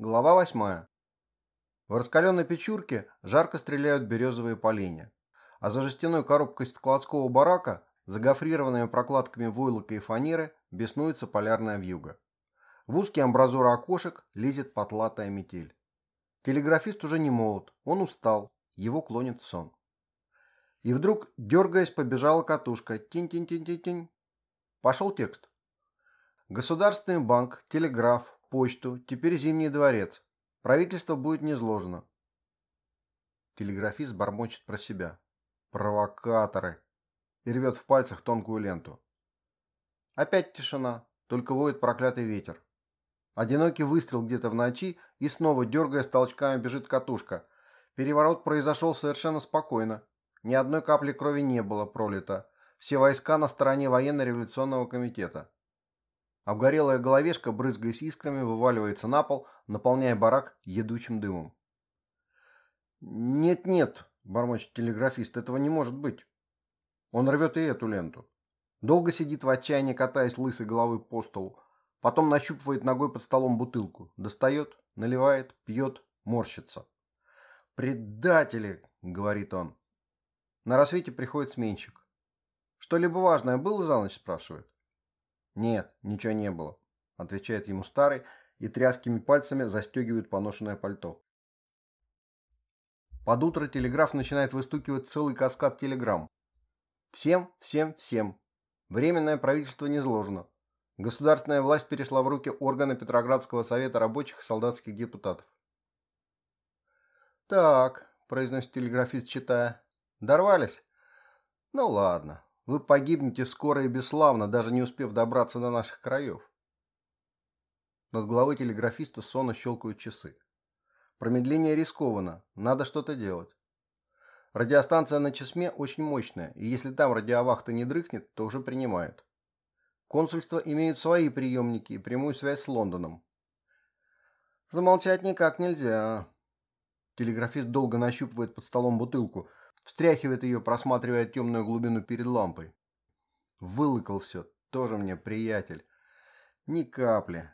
Глава восьмая. В раскаленной печурке жарко стреляют березовые поленья, а за жестяной коробкой складского барака, загофрированными прокладками войлока и фанеры, беснуется полярная вьюга. В узкие амбразуры окошек лезет потлатая метель. Телеграфист уже не молод, он устал, его клонит сон. И вдруг, дергаясь, побежала катушка. Тинь-тинь-тинь-тинь-тинь. Пошел текст. Государственный банк, телеграф, почту, теперь Зимний дворец. Правительство будет низложено. Телеграфист бормочет про себя. Провокаторы. И рвет в пальцах тонкую ленту. Опять тишина, только воет проклятый ветер. Одинокий выстрел где-то в ночи, и снова, дергая толчками, бежит катушка. Переворот произошел совершенно спокойно. Ни одной капли крови не было пролито. Все войска на стороне военно-революционного комитета. Обгорелая головешка, брызгаясь искрами, вываливается на пол, наполняя барак едучим дымом. «Нет-нет», — бормочет телеграфист, — «этого не может быть». Он рвет и эту ленту. Долго сидит в отчаянии, катаясь лысой головой по столу. Потом нащупывает ногой под столом бутылку. Достает, наливает, пьет, морщится. «Предатели!» — говорит он. На рассвете приходит сменщик. «Что-либо важное было за ночь?» — спрашивает. «Нет, ничего не было», – отвечает ему старый и тряскими пальцами застегивает поношенное пальто. Под утро телеграф начинает выстукивать целый каскад телеграмм. Всем, всем, всем. Временное правительство не изложено. Государственная власть перешла в руки органа Петроградского совета рабочих и солдатских депутатов. «Так», – произносит телеграфист, читая, – «дорвались? Ну ладно, вы погибнете скоро и бесславно, даже не успев добраться до наших краев. Над головой телеграфиста сонно щелкают часы. Промедление рискованно, надо что-то делать. Радиостанция на Чесме очень мощная, и если там радиовахта не дрыхнет, то уже принимают. Консульства имеют свои приемники и прямую связь с Лондоном. Замолчать никак нельзя. Телеграфист долго нащупывает под столом бутылку, Встряхивает ее, просматривая темную глубину перед лампой. Вылыкал все, тоже мне приятель. Ни капли.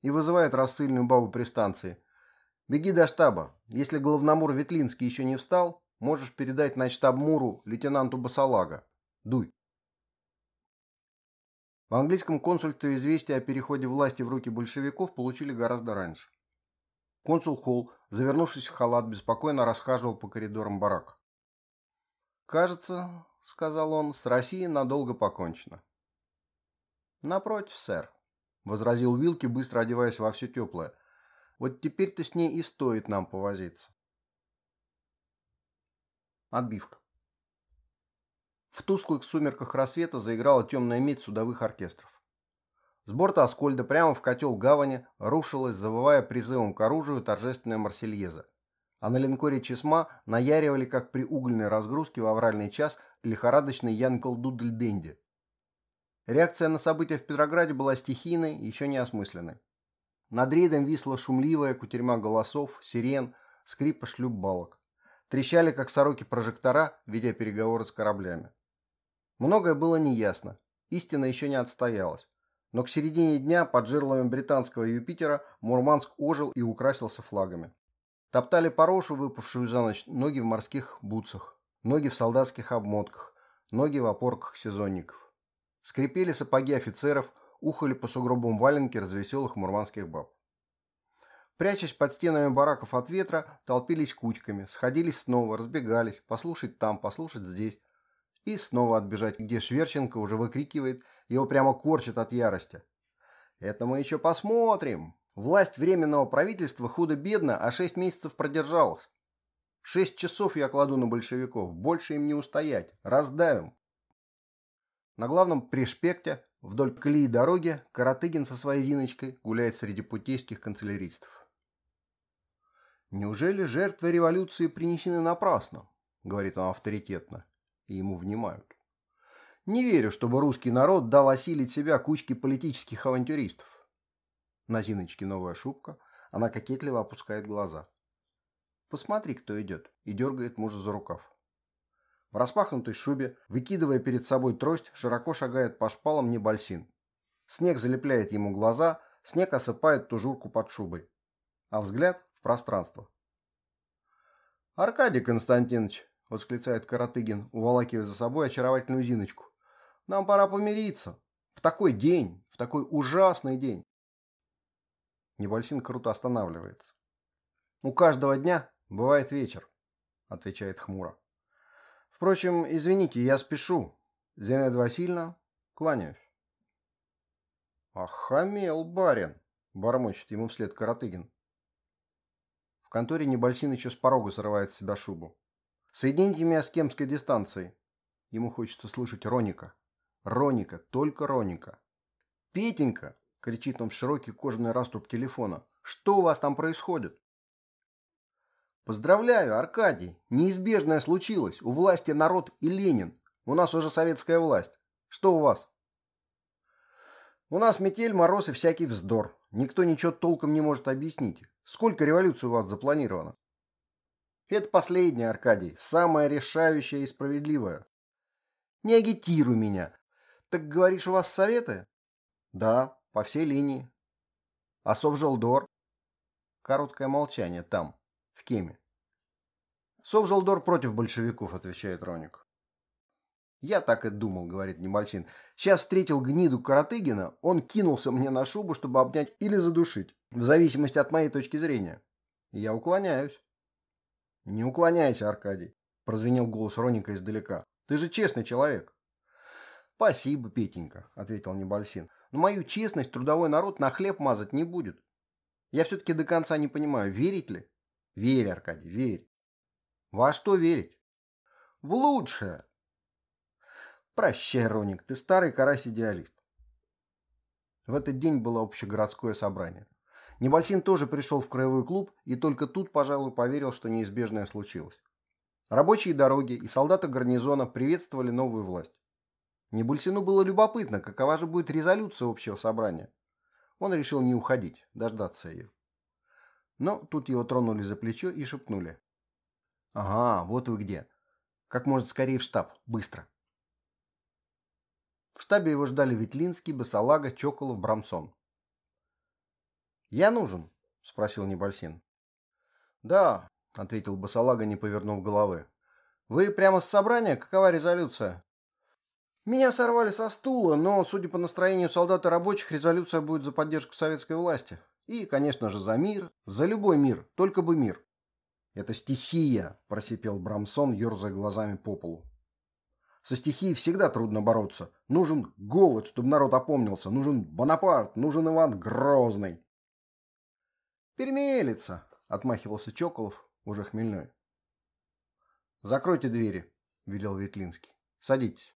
И вызывает рассыльную бабу при станции. Беги до штаба. Если главномур Ветлинский еще не встал, можешь передать на штаб Муру лейтенанту Басалага. Дуй. В английском консульстве известие о переходе власти в руки большевиков получили гораздо раньше. Консул Холл, завернувшись в халат, беспокойно расхаживал по коридорам барака. «Кажется, — сказал он, — с Россией надолго покончено». «Напротив, сэр», — возразил Уилки, быстро одеваясь во все теплое. «Вот теперь-то с ней и стоит нам повозиться». Отбивка. В тусклых сумерках рассвета заиграла темная медь судовых оркестров. С борта Аскольда прямо в котел гавани рушилась, завывая призывом к оружию, торжественная Марсельеза а на линкоре Чесма наяривали, как при угольной разгрузке в авральный час, лихорадочный Янкл Дудль Денди. Реакция на события в Петрограде была стихийной, еще не осмысленной. Над рейдом висла шумливая кутерьма голосов, сирен, скрипа шлюп-балок. Трещали, как сороки прожектора, ведя переговоры с кораблями. Многое было неясно, истина еще не отстоялась. Но к середине дня под жерлами британского Юпитера Мурманск ожил и украсился флагами. Топтали порошу, выпавшую за ночь, ноги в морских бутсах, ноги в солдатских обмотках, ноги в опорках сезонников. Скрипели сапоги офицеров, ухали по сугробам валенки развеселых мурманских баб. Прячась под стенами бараков от ветра, толпились кучками, сходились снова, разбегались, послушать там, послушать здесь. И снова отбежать, где Шверченко уже выкрикивает, его прямо корчит от ярости. «Это мы еще посмотрим! Власть Временного правительства худо-бедно, а шесть месяцев продержалась. Шесть часов я кладу на большевиков, больше им не устоять, раздавим. На главном пришпекте, вдоль колеи дороги, Каратыгин со своей Зиночкой гуляет среди путейских канцеляристов. «Неужели жертвы революции принесены напрасно?» — говорит он авторитетно, и ему внимают. «Не верю, чтобы русский народ дал осилить себя кучке политических авантюристов. На Зиночке новая шубка. Она кокетливо опускает глаза. «Посмотри, кто идет!» и дергает мужа за рукав. В распахнутой шубе, выкидывая перед собой трость, широко шагает по шпалам Небольсин. Снег залепляет ему глаза, снег осыпает тужурку под шубой. а взгляд в пространство. «Аркадий Константинович!» — восклицает Каратыгин, уволакивая за собой очаровательную Зиночку. «Нам пора помириться. В такой день, в такой ужасный день!» Небольсин круто останавливается. «У каждого дня бывает вечер», — отвечает хмуро. «Впрочем, извините, я спешу. Зинаида Васильевна, кланяюсь». «Охамел, барин!» — бормочет ему вслед Каратыгин. В конторе Небольсин еще с порога срывает с себя шубу. «Соедините меня с кемской дистанцией». Ему хочется слышать Роника. Роника, только Роника. «Петенька!» — кричит в широкий кожаный раструб телефона. «Что у вас там происходит?» «Поздравляю, Аркадий! Неизбежное случилось. У власти народ и Ленин. У нас уже советская власть. Что у вас?» «У нас метель, мороз и всякий вздор. Никто ничего толком не может объяснить. Сколько революций у вас запланировано? Это последняя, Аркадий, самая решающая и справедливая. Не агитируй меня. Так говоришь, у вас советы? Да, по всей линии. А Совжелдор? Короткое молчание там, в Кеме. Совжелдор против большевиков, отвечает Роник. «Я так и думал», — говорит Небольсин. «Сейчас встретил гниду Каратыгина, он кинулся мне на шубу, чтобы обнять или задушить, в зависимости от моей точки зрения. Я уклоняюсь». «Не уклоняйся, Аркадий», — прозвенел голос Роника издалека. «Ты же честный человек». «Спасибо, Петенька», — ответил Небольсин. «Но мою честность трудовой народ на хлеб мазать не будет. Я все-таки до конца не понимаю, верить ли?» «Верь, Аркадий, верь». «Во что верить?» «В лучшее», Прощай, Роник, ты старый карась-идеалист. В этот день было общегородское собрание. Небольсин тоже пришел в краевой клуб и только тут, пожалуй, поверил, что неизбежное случилось. Рабочие дороги и солдаты гарнизона приветствовали новую власть. Небольсину было любопытно, какова же будет резолюция общего собрания. Он решил не уходить, дождаться ее. Но тут его тронули за плечо и шепнули. «Ага, вот вы где. Как может скорее в штаб, быстро». В штабе его ждали Ветлинский, Басалага, Чоколов, Брамсон. «Я нужен?» – спросил Небольсин. «Да», – ответил Басалага, не повернув головы. «Вы прямо с собрания? Какова резолюция?» «Меня сорвали со стула, но, судя по настроению солдат и рабочих, резолюция будет за поддержку советской власти. И, конечно же, за мир. За любой мир, только бы мир». «Это стихия», – просипел Брамсон, ерзая глазами по полу. Со стихией всегда трудно бороться. Нужен голод, чтобы народ опомнился. Нужен Бонапарт, нужен Иван Грозный. «Перемелится», — отмахивался Чоколов, уже хмельной. «Закройте двери», — велел Ветлинский. «Садитесь».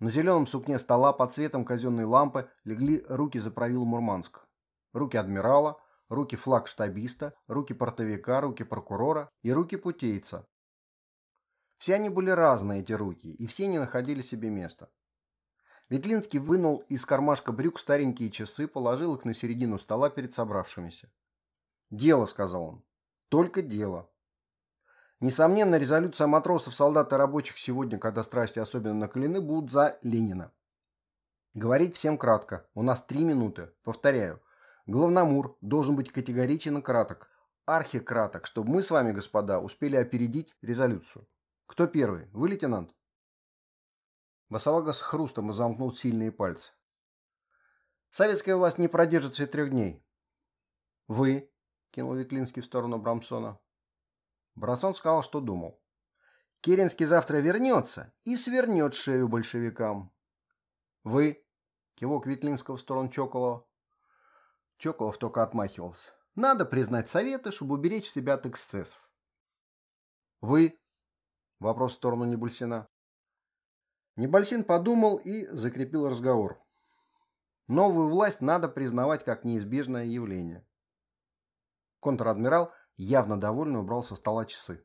На зеленом сукне стола под цветом казенной лампы легли руки за правил Мурманск. Руки адмирала, руки флагштабиста, руки портовика, руки прокурора и руки путейца, все они были разные, эти руки, и все не находили себе места. Ветлинский вынул из кармашка брюк старенькие часы, положил их на середину стола перед собравшимися. «Дело», — сказал он. «Только дело». Несомненно, резолюция матросов, солдат и рабочих сегодня, когда страсти особенно накалены, будут за Ленина. Говорить всем кратко. У нас три минуты. Повторяю. Главномур должен быть категоричен и краток. Архикраток, чтобы мы с вами, господа, успели опередить резолюцию. Кто первый? Вы, лейтенант? Басалага с хрустом замкнул сильные пальцы. Советская власть не продержится и трех дней. Вы, кинул Ветлинский в сторону Брамсона. Брамсон сказал, что думал. Керенский завтра вернется и свернет шею большевикам. Вы, кивок Ветлинского в сторону Чоколова. Чоколов только отмахивался. Надо признать советы, чтобы уберечь себя от эксцессов. Вы, Вопрос в сторону Небульсина. Небольсин подумал и закрепил разговор. Новую власть надо признавать как неизбежное явление. Контр-адмирал явно довольно убрал со стола часы.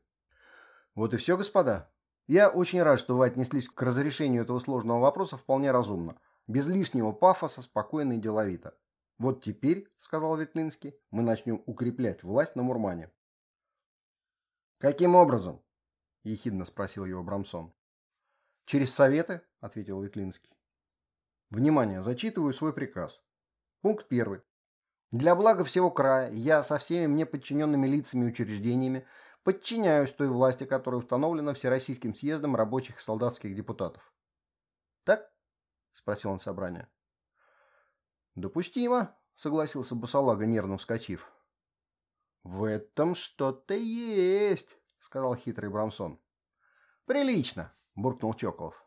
Вот и все, господа. Я очень рад, что вы отнеслись к разрешению этого сложного вопроса вполне разумно. Без лишнего пафоса, спокойно и деловито. Вот теперь, сказал Ветлинский, мы начнем укреплять власть на Мурмане. Каким образом? – ехидно спросил его Брамсон. «Через советы», – ответил Ветлинский. «Внимание, зачитываю свой приказ. Пункт первый. Для блага всего края я со всеми мне подчиненными лицами и учреждениями подчиняюсь той власти, которая установлена Всероссийским съездом рабочих и солдатских депутатов. Так? Спросил он собрание. Допустимо, согласился Басалага, нервно вскочив. В этом что-то есть, сказал хитрый Брамсон. Прилично, буркнул Чоколов.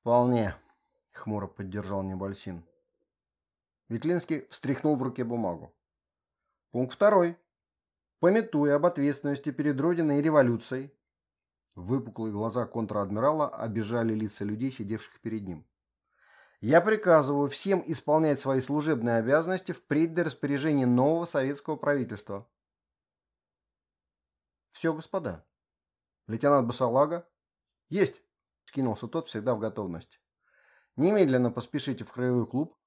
Вполне, хмуро поддержал Небольсин. Ветлинский встряхнул в руке бумагу. Пункт второй. Пометуя об ответственности перед Родиной и революцией, выпуклые глаза контр-адмирала обижали лица людей, сидевших перед ним. Я приказываю всем исполнять свои служебные обязанности впредь до распоряжения нового советского правительства. Все, господа. Лейтенант Басалага? Есть, скинулся тот всегда в готовности. Немедленно поспешите в краевой клуб,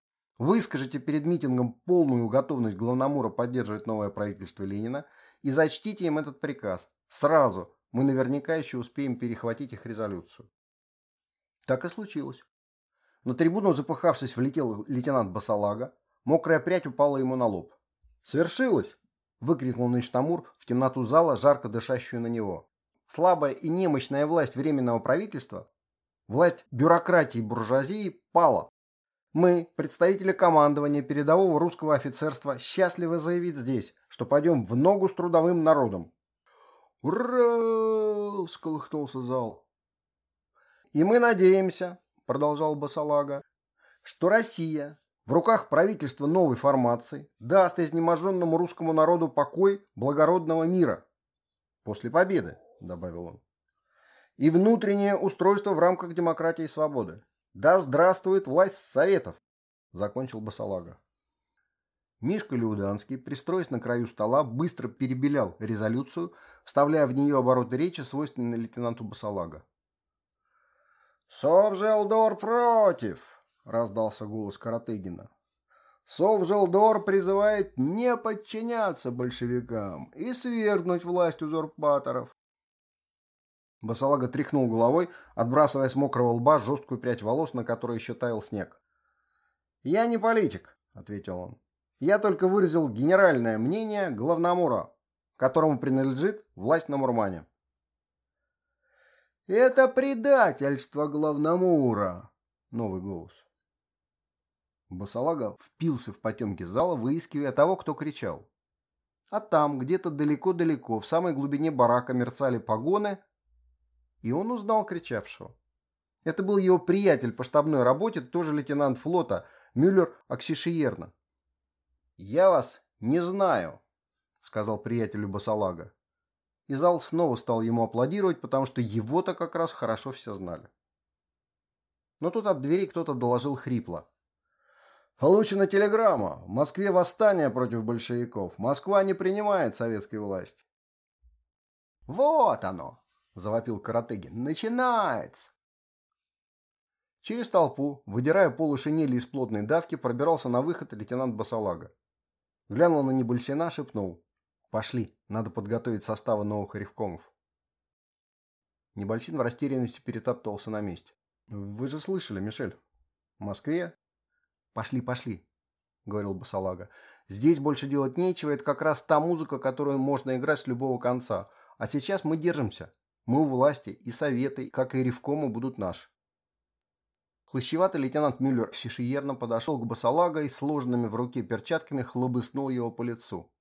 выскажите перед митингом полную готовность Главномура поддерживать новое правительство Ленина и зачтите им этот приказ. Сразу. Мы наверняка еще успеем перехватить их резолюцию. Так и случилось. На трибуну, запыхавшись, влетел лейтенант Басалага. Мокрая прядь упала ему на лоб. «Свершилось!» – выкрикнул Нечтамур в темноту зала, жарко дышащую на него. Слабая и немощная власть Временного правительства, власть бюрократии и буржуазии пала. Мы, представители командования передового русского офицерства, счастливы заявить здесь, что пойдем в ногу с трудовым народом. «Ура!» – всколыхнулся зал. «И мы надеемся, продолжал Басалага, что Россия в руках правительства новой формации даст изнеможенному русскому народу покой благородного мира. После победы, добавил он. И внутреннее устройство в рамках демократии и свободы. Да здравствует власть Советов, закончил Басалага. Мишка Люданский, пристроясь на краю стола, быстро перебелял резолюцию, вставляя в нее обороты речи, свойственные лейтенанту Басалага. «Совжелдор против!» — раздался голос Каратыгина. «Совжелдор призывает не подчиняться большевикам и свергнуть власть узурпаторов». Басалага тряхнул головой, отбрасывая с мокрого лба жесткую прядь волос, на которой еще таял снег. «Я не политик», — ответил он. «Я только выразил генеральное мнение главномура, которому принадлежит власть на Мурмане». «Это предательство главномура!» Новый голос. Басалага впился в потемки зала, выискивая того, кто кричал. А там, где-то далеко-далеко, в самой глубине барака мерцали погоны, и он узнал кричавшего. Это был его приятель по штабной работе, тоже лейтенант флота, Мюллер Аксишиерна. «Я вас не знаю», — сказал приятелю Басалага и зал снова стал ему аплодировать, потому что его-то как раз хорошо все знали. Но тут от двери кто-то доложил хрипло. «Получена телеграмма. В Москве восстание против большевиков. Москва не принимает советской власти». «Вот оно!» – завопил Каратыгин. «Начинается!» Через толпу, выдирая полу шинели из плотной давки, пробирался на выход лейтенант Басалага. Глянул на Небольсина, шепнул. Пошли, надо подготовить составы новых ревкомов. Небольсин в растерянности перетаптывался на месте. Вы же слышали, Мишель? В Москве? Пошли, пошли, говорил Басалага. Здесь больше делать нечего, это как раз та музыка, которую можно играть с любого конца. А сейчас мы держимся. Мы у власти, и советы, как и ревкомы, будут наши. Хлыщеватый лейтенант Мюллер всешиерно подошел к Басалага и сложенными в руке перчатками хлобыснул его по лицу.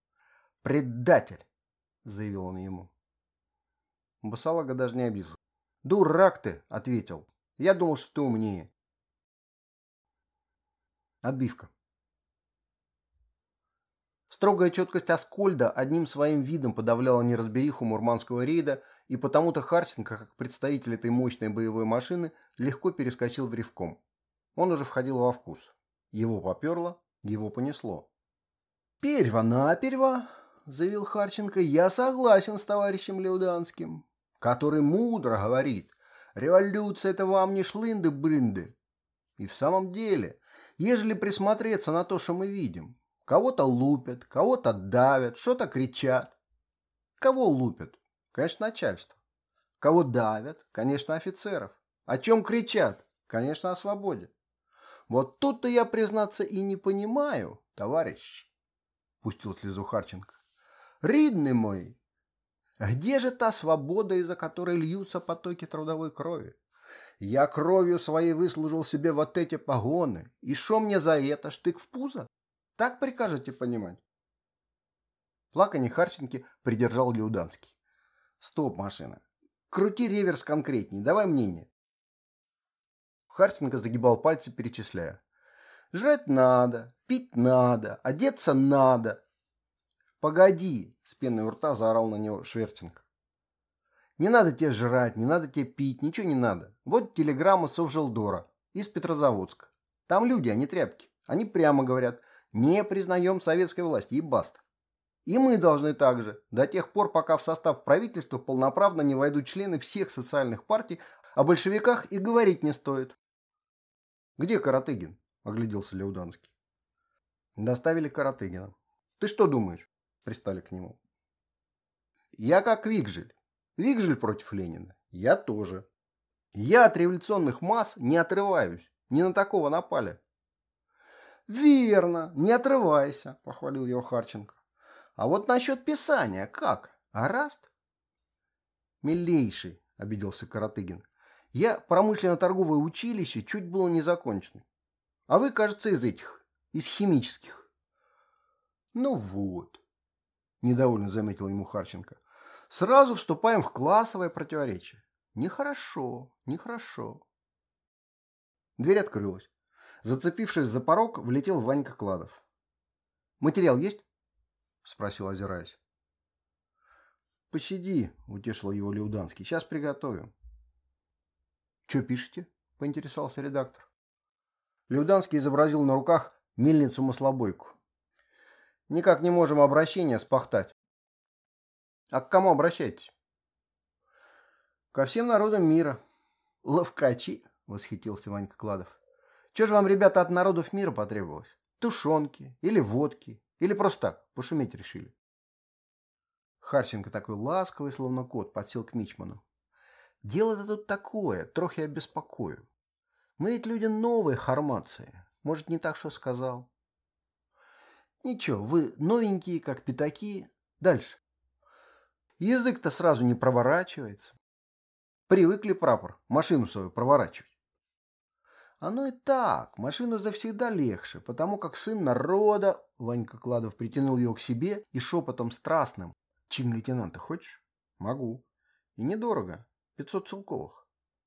«Предатель!» – заявил он ему. Басалага даже не обиделся. «Дурак ты!» – ответил. «Я думал, что ты умнее». Отбивка. Строгая четкость Аскольда одним своим видом подавляла неразбериху мурманского рейда, и потому-то Харченко, как представитель этой мощной боевой машины, легко перескочил в ревком. Он уже входил во вкус. Его поперло, его понесло. «Перво-наперво!» заявил Харченко, я согласен с товарищем Леуданским, который мудро говорит, революция это вам не шлынды-брынды. И в самом деле, ежели присмотреться на то, что мы видим, кого-то лупят, кого-то давят, что-то кричат. Кого лупят? Конечно, начальство. Кого давят? Конечно, офицеров. О чем кричат? Конечно, о свободе. Вот тут-то я, признаться, и не понимаю, товарищ, пустил слезу Харченко. Ридный мой, где же та свобода, из-за которой льются потоки трудовой крови? Я кровью своей выслужил себе вот эти погоны. И шо мне за это, штык в пузо? Так прикажете понимать? Плаканье Харченки придержал Леуданский. Стоп, машина. Крути реверс конкретней, давай мнение. Харченко загибал пальцы, перечисляя. Жрать надо, пить надо, одеться надо. Погоди, с пеной у рта заорал на него Швертенко. Не надо тебе жрать, не надо тебе пить, ничего не надо. Вот телеграмма Совжелдора из Петрозаводска. Там люди, а не тряпки. Они прямо говорят, не признаем советской власти и баста. И мы должны также, до тех пор, пока в состав правительства полноправно не войдут члены всех социальных партий, о большевиках и говорить не стоит. «Где Каратыгин?» – огляделся Леуданский. Доставили Каратыгина. «Ты что думаешь?» – пристали к нему. «Я как Вигжель. Вигжель против Ленина. Я тоже. Я от революционных масс не отрываюсь. Не на такого напали. Верно, не отрывайся, похвалил его Харченко. А вот насчет писания как? Араст? Милейший, обиделся Каратыгин. Я промышленно-торговое училище чуть было не закончен. А вы, кажется, из этих, из химических. Ну вот, недовольно заметил ему Харченко. Сразу вступаем в классовое противоречие. Нехорошо, нехорошо. Дверь открылась. Зацепившись за порог, влетел Ванька Кладов. «Материал есть?» – спросил, озираясь. «Посиди», – утешил его Леуданский. «Сейчас приготовим». «Че пишете?» – поинтересовался редактор. Леуданский изобразил на руках мельницу-маслобойку. «Никак не можем обращение спахтать. А к кому обращаетесь? Ко всем народам мира. Ловкачи, восхитился Ванька Кладов. Че же вам, ребята, от народов мира потребовалось? Тушенки или водки? Или просто так, пошуметь решили? Харченко такой ласковый, словно кот, подсел к Мичману. Дело-то тут такое, трохи обеспокою. Мы ведь люди новые хармации. Может, не так, что сказал? Ничего, вы новенькие, как пятаки. Дальше. Язык-то сразу не проворачивается. Привыкли прапор машину свою проворачивать. Оно и так, машину завсегда легче, потому как сын народа, Ванька Кладов притянул его к себе и шепотом страстным. Чин лейтенанта хочешь? Могу. И недорого. 500 целковых.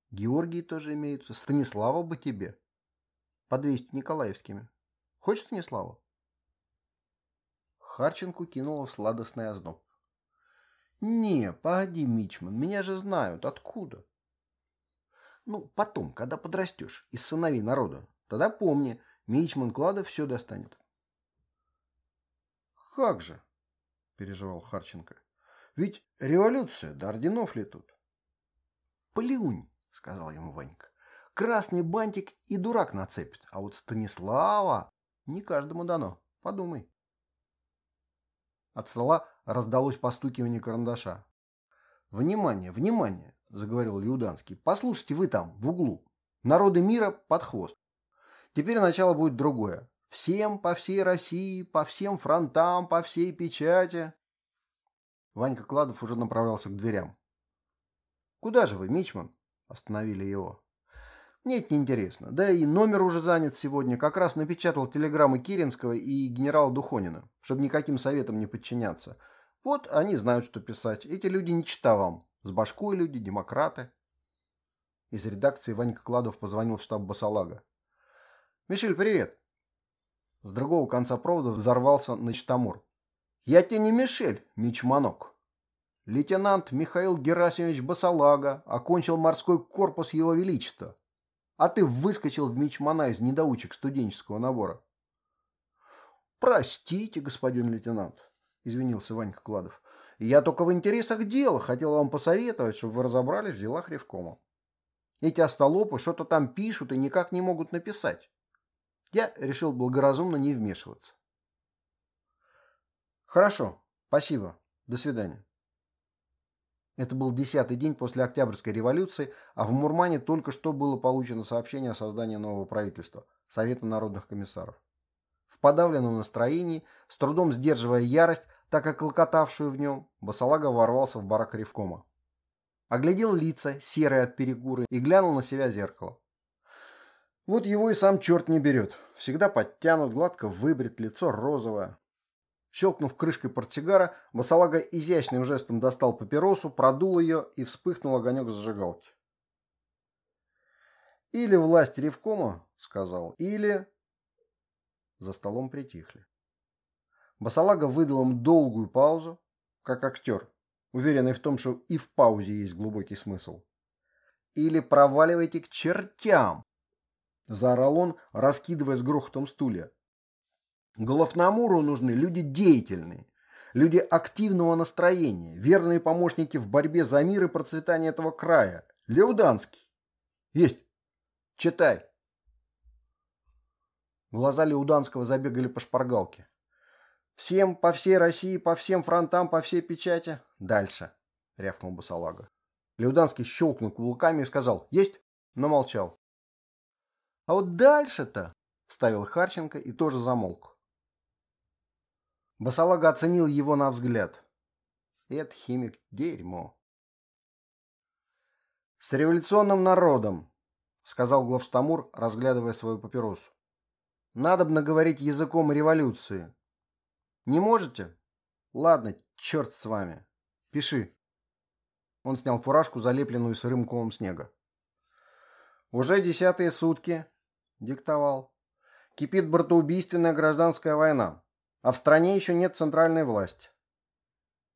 Георгии тоже имеются. Станислава бы тебе. По 200 Николаевскими. Хочешь Станислава? Харченку кинула в сладостный озноб. «Не, погоди, Мичман, меня же знают. Откуда?» «Ну, потом, когда подрастешь, из сыновей народа. Тогда помни, Мичман Клада все достанет». «Как же?» – переживал Харченко. «Ведь революция до орденов ли тут?» «Плюнь», – сказал ему Ванька. «Красный бантик и дурак нацепит, а вот Станислава не каждому дано. Подумай». От стола раздалось постукивание карандаша. «Внимание, внимание!» – заговорил Люданский. «Послушайте вы там, в углу. Народы мира под хвост. Теперь начало будет другое. Всем по всей России, по всем фронтам, по всей печати». Ванька Кладов уже направлялся к дверям. «Куда же вы, Мичман?» – остановили его. Мне это неинтересно. Да и номер уже занят сегодня. Как раз напечатал телеграммы Киринского и генерала Духонина, чтобы никаким советам не подчиняться. Вот они знают, что писать. Эти люди не чита вам. С башкой люди, демократы. Из редакции Ванька Кладов позвонил в штаб Басалага. «Мишель, привет!» С другого конца провода взорвался Начтамур. «Я тебе не Мишель, Мичманок. Лейтенант Михаил Герасимович Басалага окончил морской корпус Его Величества а ты выскочил в мичмана из недоучек студенческого набора. «Простите, господин лейтенант», — извинился Ванька Кладов. «Я только в интересах дела хотел вам посоветовать, чтобы вы разобрались в делах Ревкома. Эти остолопы что-то там пишут и никак не могут написать. Я решил благоразумно не вмешиваться». «Хорошо, спасибо. До свидания». Это был десятый день после Октябрьской революции, а в Мурмане только что было получено сообщение о создании нового правительства – Совета народных комиссаров. В подавленном настроении, с трудом сдерживая ярость, так как клокотавшую в нем, Басалага ворвался в барак Ревкома. Оглядел лица, серые от перегуры, и глянул на себя в зеркало. Вот его и сам черт не берет. Всегда подтянут, гладко выбрит, лицо розовое. Щелкнув крышкой портсигара, Басалага изящным жестом достал папиросу, продул ее и вспыхнул огонек зажигалки. «Или власть Ревкома», — сказал, — «или...» За столом притихли. Басалага выдал им долгую паузу, как актер, уверенный в том, что и в паузе есть глубокий смысл. «Или проваливайте к чертям!» — заорал он, раскидывая с грохотом стулья. Головномуру нужны люди деятельные, люди активного настроения, верные помощники в борьбе за мир и процветание этого края. Леуданский. Есть. Читай. Глаза Леуданского забегали по шпаргалке. Всем, по всей России, по всем фронтам, по всей печати. Дальше, рявкнул Басалага. Леуданский щелкнул кулаками и сказал «Есть», но молчал. «А вот дальше-то», — ставил Харченко и тоже замолк. Басалага оценил его на взгляд. Это химик дерьмо. «С революционным народом», — сказал главштамур, разглядывая свою папиросу. «Надобно говорить языком революции. Не можете? Ладно, черт с вами. Пиши». Он снял фуражку, залепленную сырым комом снега. «Уже десятые сутки», — диктовал, — «кипит бортоубийственная гражданская война. А в стране еще нет центральной власти.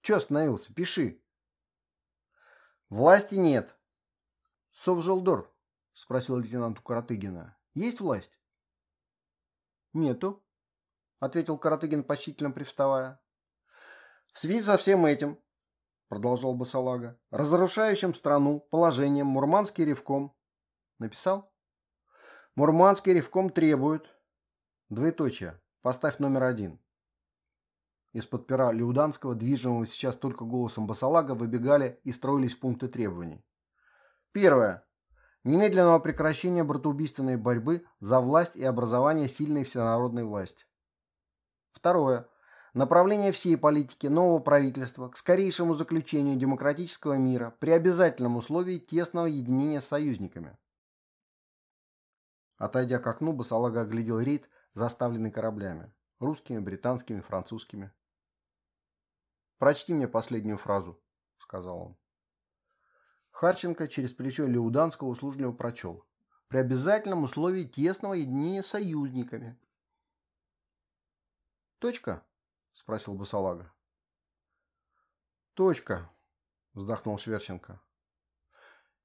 Че остановился? Пиши. Власти нет. Совжелдор, спросил лейтенант у. Есть власть? Нету, ответил Каратыгин, почтительно привставая. В связи со всем этим, продолжал Басалага, разрушающим страну положением Мурманский ревком. Написал? Мурманский ревком требует. Двоеточие. Поставь номер один. Из-под пера Леуданского, движимого сейчас только голосом Басалага, выбегали и строились пункты требований. Первое. Немедленного прекращения братоубийственной борьбы за власть и образование сильной всенародной власти. Второе. Направление всей политики нового правительства к скорейшему заключению демократического мира при обязательном условии тесного единения с союзниками. Отойдя к окну, Басалага оглядел рейд, заставленный кораблями. Русскими, британскими, французскими. «Прочти мне последнюю фразу», — сказал он. Харченко через плечо Леуданского услужливо прочел. «При обязательном условии тесного единения с союзниками». «Точка?» — спросил Басалага. «Точка», — вздохнул Шверченко.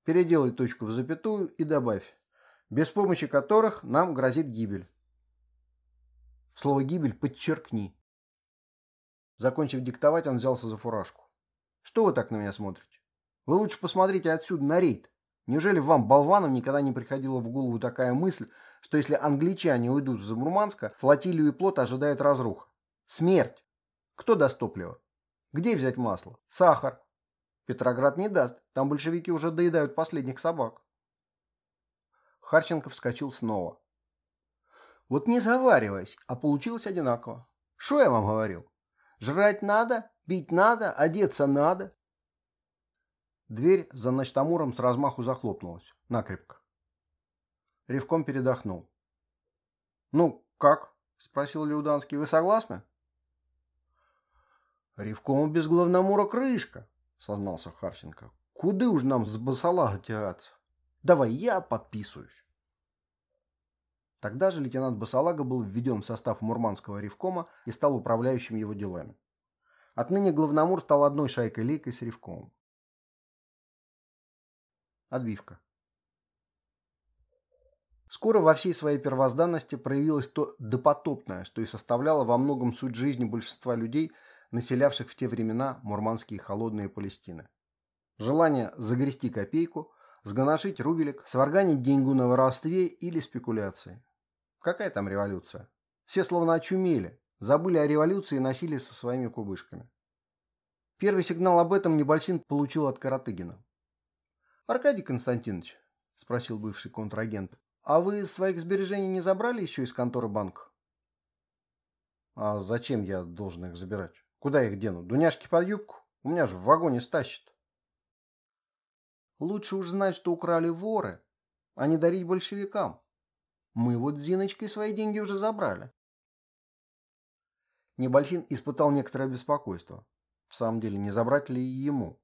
«Переделай точку в запятую и добавь, без помощи которых нам грозит гибель». Слово «гибель» подчеркни. Закончив диктовать, он взялся за фуражку. «Что вы так на меня смотрите? Вы лучше посмотрите отсюда на рейд. Неужели вам, болванам, никогда не приходила в голову такая мысль, что если англичане уйдут из Мурманска, флотилию и плот ожидает разруха? Смерть! Кто даст топливо? Где взять масло? Сахар? Петроград не даст, там большевики уже доедают последних собак». Харченко вскочил снова. Вот не завариваясь, а получилось одинаково. Что я вам говорил? Жрать надо, пить надо, одеться надо. Дверь за ночтамуром с размаху захлопнулась. Накрепко. Ревком передохнул. «Ну, как?» – спросил Леуданский. «Вы согласны?» «Ревкому без главномура крышка», – сознался Харченко. «Куды уж нам с басалага тягаться? Давай я подписываюсь». Тогда же лейтенант Басалага был введен в состав Мурманского ревкома и стал управляющим его делами. Отныне Главномур стал одной шайкой-лейкой с ревкомом. Отбивка. Скоро во всей своей первозданности проявилось то допотопное, что и составляло во многом суть жизни большинства людей, населявших в те времена мурманские холодные Палестины. Желание загрести копейку, сгоношить рубелек, сварганить деньгу на воровстве или спекуляции. Какая там революция? Все словно очумели, забыли о революции и носили со своими кубышками. Первый сигнал об этом Небольсин получил от Каратыгина. «Аркадий Константинович», – спросил бывший контрагент, – «а вы своих сбережений не забрали еще из конторы банка?» А зачем я должен их забирать? Куда их дену? Дуняшки под юбку? У меня же в вагоне стащат. Лучше уж знать, что украли воры, а не дарить большевикам. Мы вот с Зиночкой свои деньги уже забрали. Небольсин испытал некоторое беспокойство. В самом деле, не забрать ли ему?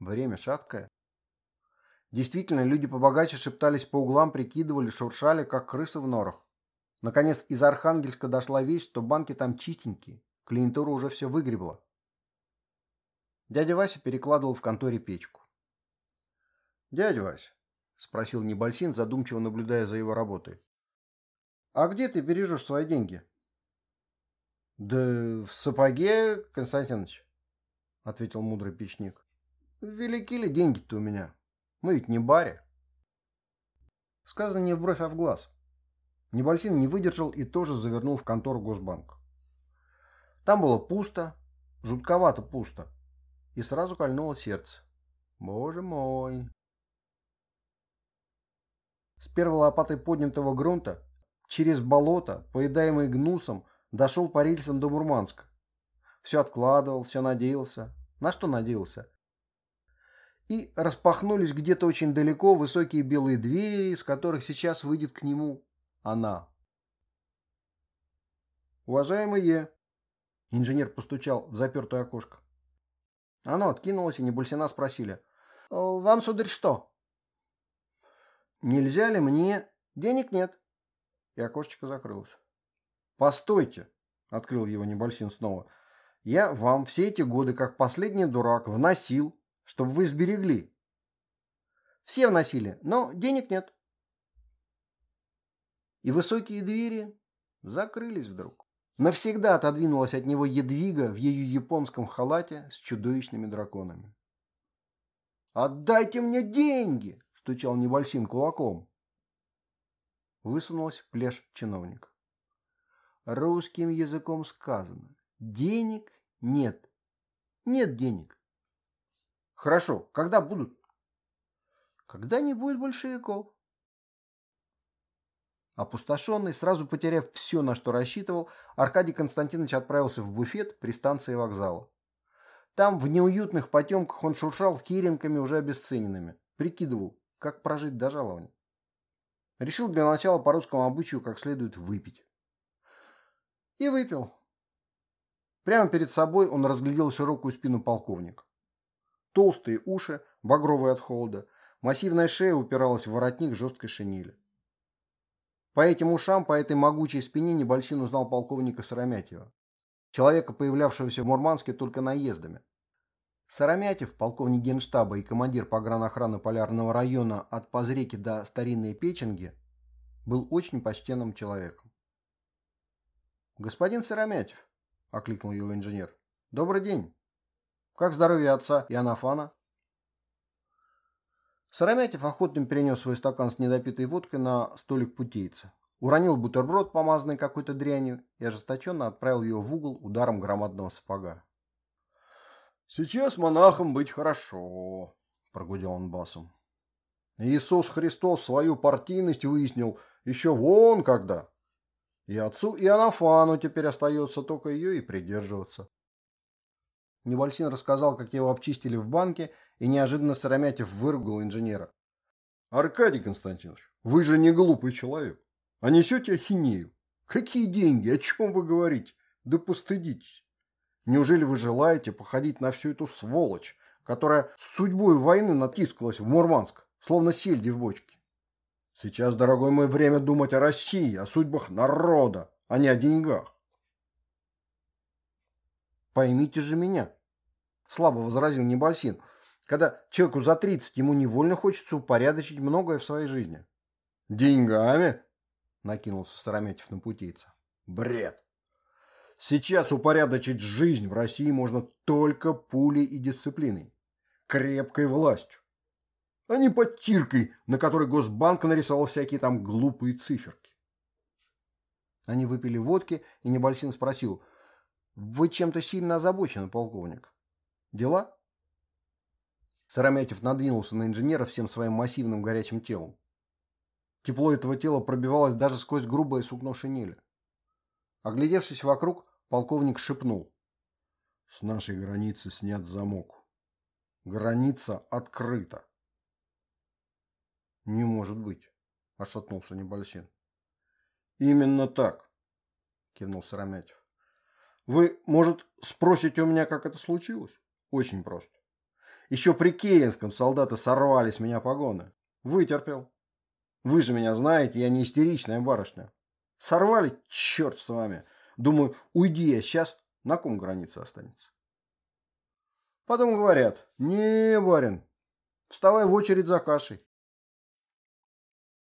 Время шаткое. Действительно, люди побогаче шептались по углам, прикидывали, шуршали, как крысы в норах. Наконец, из Архангельска дошла весть, что банки там чистенькие, клиентура уже все выгребла. Дядя Вася перекладывал в конторе печку. «Дядя Вася», — спросил Небольсин, задумчиво наблюдая за его работой, «а где ты бережешь свои деньги?» «Да в сапоге, Константинович», — ответил мудрый печник. «Велики ли деньги-то у меня? Мы ведь не баре». Сказано не в бровь, а в глаз. Небольсин не выдержал и тоже завернул в контору Госбанк. Там было пусто, жутковато пусто, и сразу кольнуло сердце. Боже мой! С первой лопатой поднятого грунта, через болото, поедаемый гнусом, дошел по рельсам до Мурманска. Все откладывал, все надеялся. На что надеялся? И распахнулись где-то очень далеко высокие белые двери, из которых сейчас выйдет к нему она. «Уважаемые!» Инженер постучал в запертое окошко. Оно откинулось, и Небольсина спросили. «Вам, сударь, что?» «Нельзя ли мне...» «Денег нет». И окошечко закрылось. «Постойте!» — открыл его Небольсин снова. «Я вам все эти годы, как последний дурак, вносил, чтобы вы сберегли». «Все вносили, но денег нет». И высокие двери закрылись вдруг. Навсегда отодвинулась от него едвига в ее японском халате с чудовищными драконами. «Отдайте мне деньги!» – стучал Небольсин кулаком. Высунулась плешь чиновник. Русским языком сказано. Денег нет. Нет денег. Хорошо, когда будут? Когда не будет большевиков. Опустошенный, сразу потеряв все, на что рассчитывал, Аркадий Константинович отправился в буфет при станции вокзала. Там, в неуютных потемках, он шуршал киринками, уже обесцененными. Прикидывал, как прожить до жалования. Решил для начала по русскому обычаю как следует выпить. И выпил. Прямо перед собой он разглядел широкую спину полковника. Толстые уши, багровые от холода, массивная шея упиралась в воротник жесткой шинели. По этим ушам, по этой могучей спине Небольсин узнал полковника Сыромятьева. Человека, появлявшегося в Мурманске только наездами. Сыромятьев, полковник генштаба и командир погранохраны Полярного района от Позреки до Старинной Печенги, был очень почтенным человеком. «Господин Сыромятьев», — окликнул его инженер, — «добрый день. Как здоровье отца и Анафана?» Сыромятев охотно перенес свой стакан с недопитой водкой на столик путейца. Уронил бутерброд, помазанный какой-то дрянью, и ожесточенно отправил его в угол ударом громадного сапога. «Сейчас монахом быть хорошо», — прогудел он басом. «Иисус Христос свою партийность выяснил еще вон когда. И отцу и Анафану теперь остается только ее и придерживаться». Небольсин рассказал, как его обчистили в банке, и неожиданно Сыромятев выругал инженера. «Аркадий Константинович, вы же не глупый человек, а несете ахинею. Какие деньги? О чем вы говорите? Да постыдитесь. Неужели вы желаете походить на всю эту сволочь, которая с судьбой войны натискалась в Мурманск, словно сельди в бочке? Сейчас, дорогой мой, время думать о России, о судьбах народа, а не о деньгах. Поймите же меня, слабо возразил Небольсин, когда человеку за 30 ему невольно хочется упорядочить многое в своей жизни. Деньгами? Накинулся Старометьев на путейца. Бред. Сейчас упорядочить жизнь в России можно только пулей и дисциплиной. Крепкой властью. А не подтиркой, на которой Госбанк нарисовал всякие там глупые циферки. Они выпили водки, и Небольсин спросил – вы чем-то сильно озабочены, полковник. Дела? Сарамятев надвинулся на инженера всем своим массивным горячим телом. Тепло этого тела пробивалось даже сквозь грубое сукно шинели. Оглядевшись вокруг, полковник шепнул. С нашей границы снят замок. Граница открыта. Не может быть, ошатнулся Небольсин. Именно так, кивнул Сыромятев. Вы, может, спросите у меня, как это случилось? Очень просто. Еще при Керенском солдаты сорвали с меня погоны. Вытерпел. Вы же меня знаете, я не истеричная барышня. Сорвали, черт с вами. Думаю, уйди я сейчас, на ком граница останется? Потом говорят, не, барин, вставай в очередь за кашей.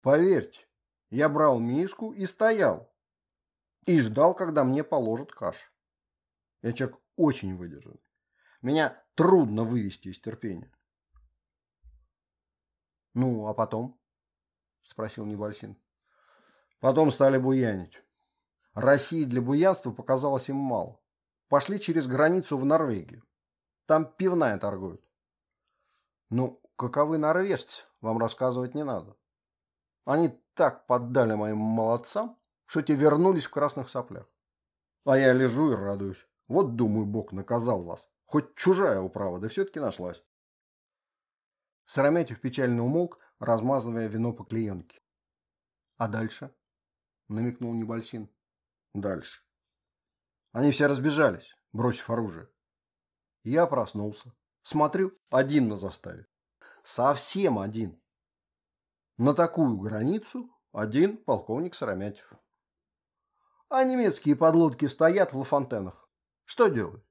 Поверьте, я брал миску и стоял. И ждал, когда мне положат каш. Я человек очень выдержанный. Меня трудно вывести из терпения. «Ну, а потом?» – спросил Невальсин. «Потом стали буянить. России для буянства показалось им мало. Пошли через границу в Норвегию. Там пивная торгуют. Ну, каковы норвежцы, вам рассказывать не надо. Они так поддали моим молодцам, что те вернулись в красных соплях. А я лежу и радуюсь. Вот, думаю, Бог наказал вас. Хоть чужая управа, да все-таки нашлась. Сыромятев печально умолк, размазывая вино по клеенке. «А дальше?» — намекнул Небольсин. «Дальше. Они все разбежались, бросив оружие. Я проснулся. Смотрю, один на заставе. Совсем один. На такую границу один полковник Сыромятев. А немецкие подлодки стоят в Лафонтенах. Что делают?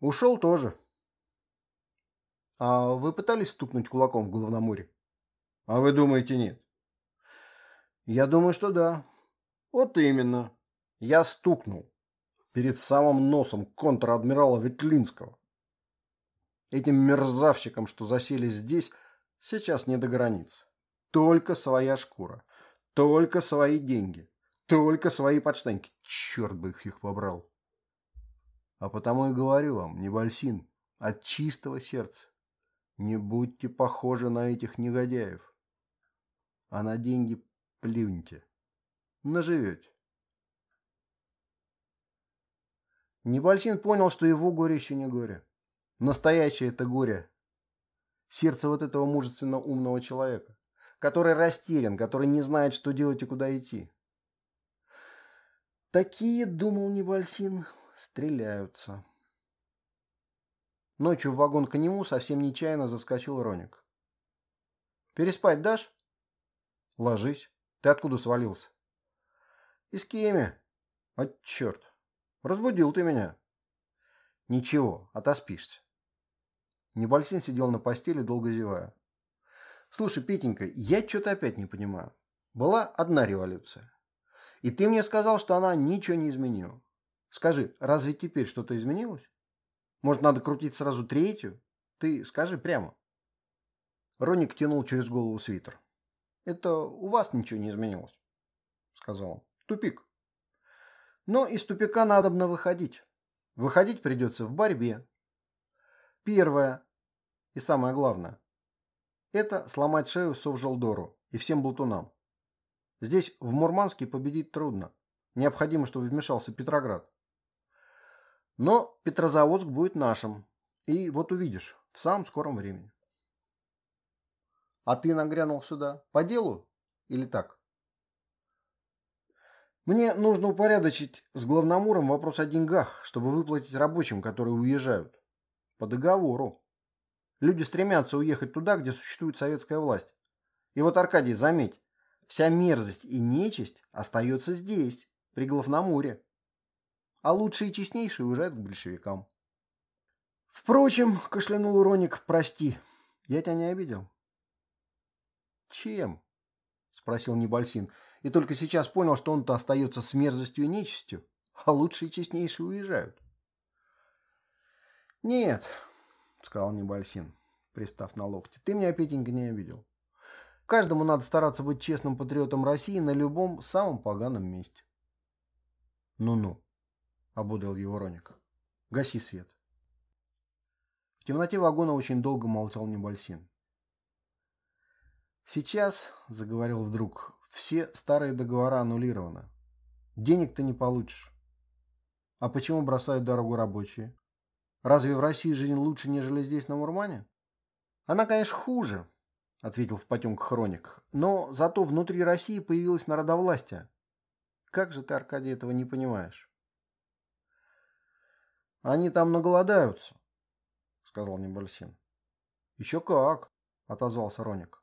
Ушел тоже. А вы пытались стукнуть кулаком в Главноморье? А вы думаете, нет? Я думаю, что да. Вот именно. Я стукнул перед самым носом контр-адмирала Ветлинского. Этим мерзавщикам, что засели здесь, сейчас не до границ. Только своя шкура, только свои деньги, только свои подштаньки. Черт бы их их побрал. А потому и говорю вам, не Бальсин, от чистого сердца. Не будьте похожи на этих негодяев. А на деньги плюньте. Наживете. Небольсин понял, что его горе еще не горе. Настоящее это горе. Сердце вот этого мужественно умного человека, который растерян, который не знает, что делать и куда идти. Такие, думал Небольсин, стреляются. Ночью в вагон к нему совсем нечаянно заскочил Роник. «Переспать дашь?» «Ложись. Ты откуда свалился?» «Из Кеми». «А черт! Разбудил ты меня». «Ничего, отоспишься». Небольсин сидел на постели, долго зевая. «Слушай, Петенька, я что-то опять не понимаю. Была одна революция. И ты мне сказал, что она ничего не изменила. Скажи, разве теперь что-то изменилось?» Может, надо крутить сразу третью? Ты скажи прямо. Роник тянул через голову свитер. Это у вас ничего не изменилось, сказал он. Тупик. Но из тупика надобно выходить. Выходить придется в борьбе. Первое и самое главное – это сломать шею Совжалдору и всем болтунам. Здесь, в Мурманске, победить трудно. Необходимо, чтобы вмешался Петроград. Но Петрозаводск будет нашим. И вот увидишь, в самом скором времени. А ты нагрянул сюда по делу или так? Мне нужно упорядочить с главномуром вопрос о деньгах, чтобы выплатить рабочим, которые уезжают. По договору. Люди стремятся уехать туда, где существует советская власть. И вот, Аркадий, заметь, вся мерзость и нечисть остается здесь, при главномуре а лучшие и честнейшие уезжают к большевикам. Впрочем, кашлянул Роник, прости, я тебя не обидел. Чем? Спросил Небольсин, и только сейчас понял, что он-то остается с мерзостью и нечистью, а лучшие и честнейшие уезжают. Нет, сказал Небольсин, пристав на локте, ты меня, Петенька, не обидел. Каждому надо стараться быть честным патриотом России на любом самом поганом месте. Ну-ну ободрил его Роник. «Гаси свет». В темноте вагона очень долго молчал Небольсин. «Сейчас, — заговорил вдруг, — все старые договора аннулированы. денег ты не получишь. А почему бросают дорогу рабочие? Разве в России жизнь лучше, нежели здесь, на Мурмане? Она, конечно, хуже, ответил в потемках Хроник, но зато внутри России появилось народовластие. Как же ты, Аркадий, этого не понимаешь? Они там наголодаются, сказал Небольсин. Еще как, отозвался Роник.